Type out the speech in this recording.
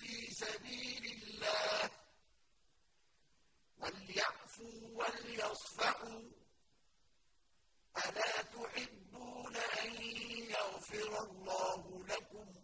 في سبيل الله. وليعفوا وليصفحوا. ألا تحبون أن يغفر الله لكم؟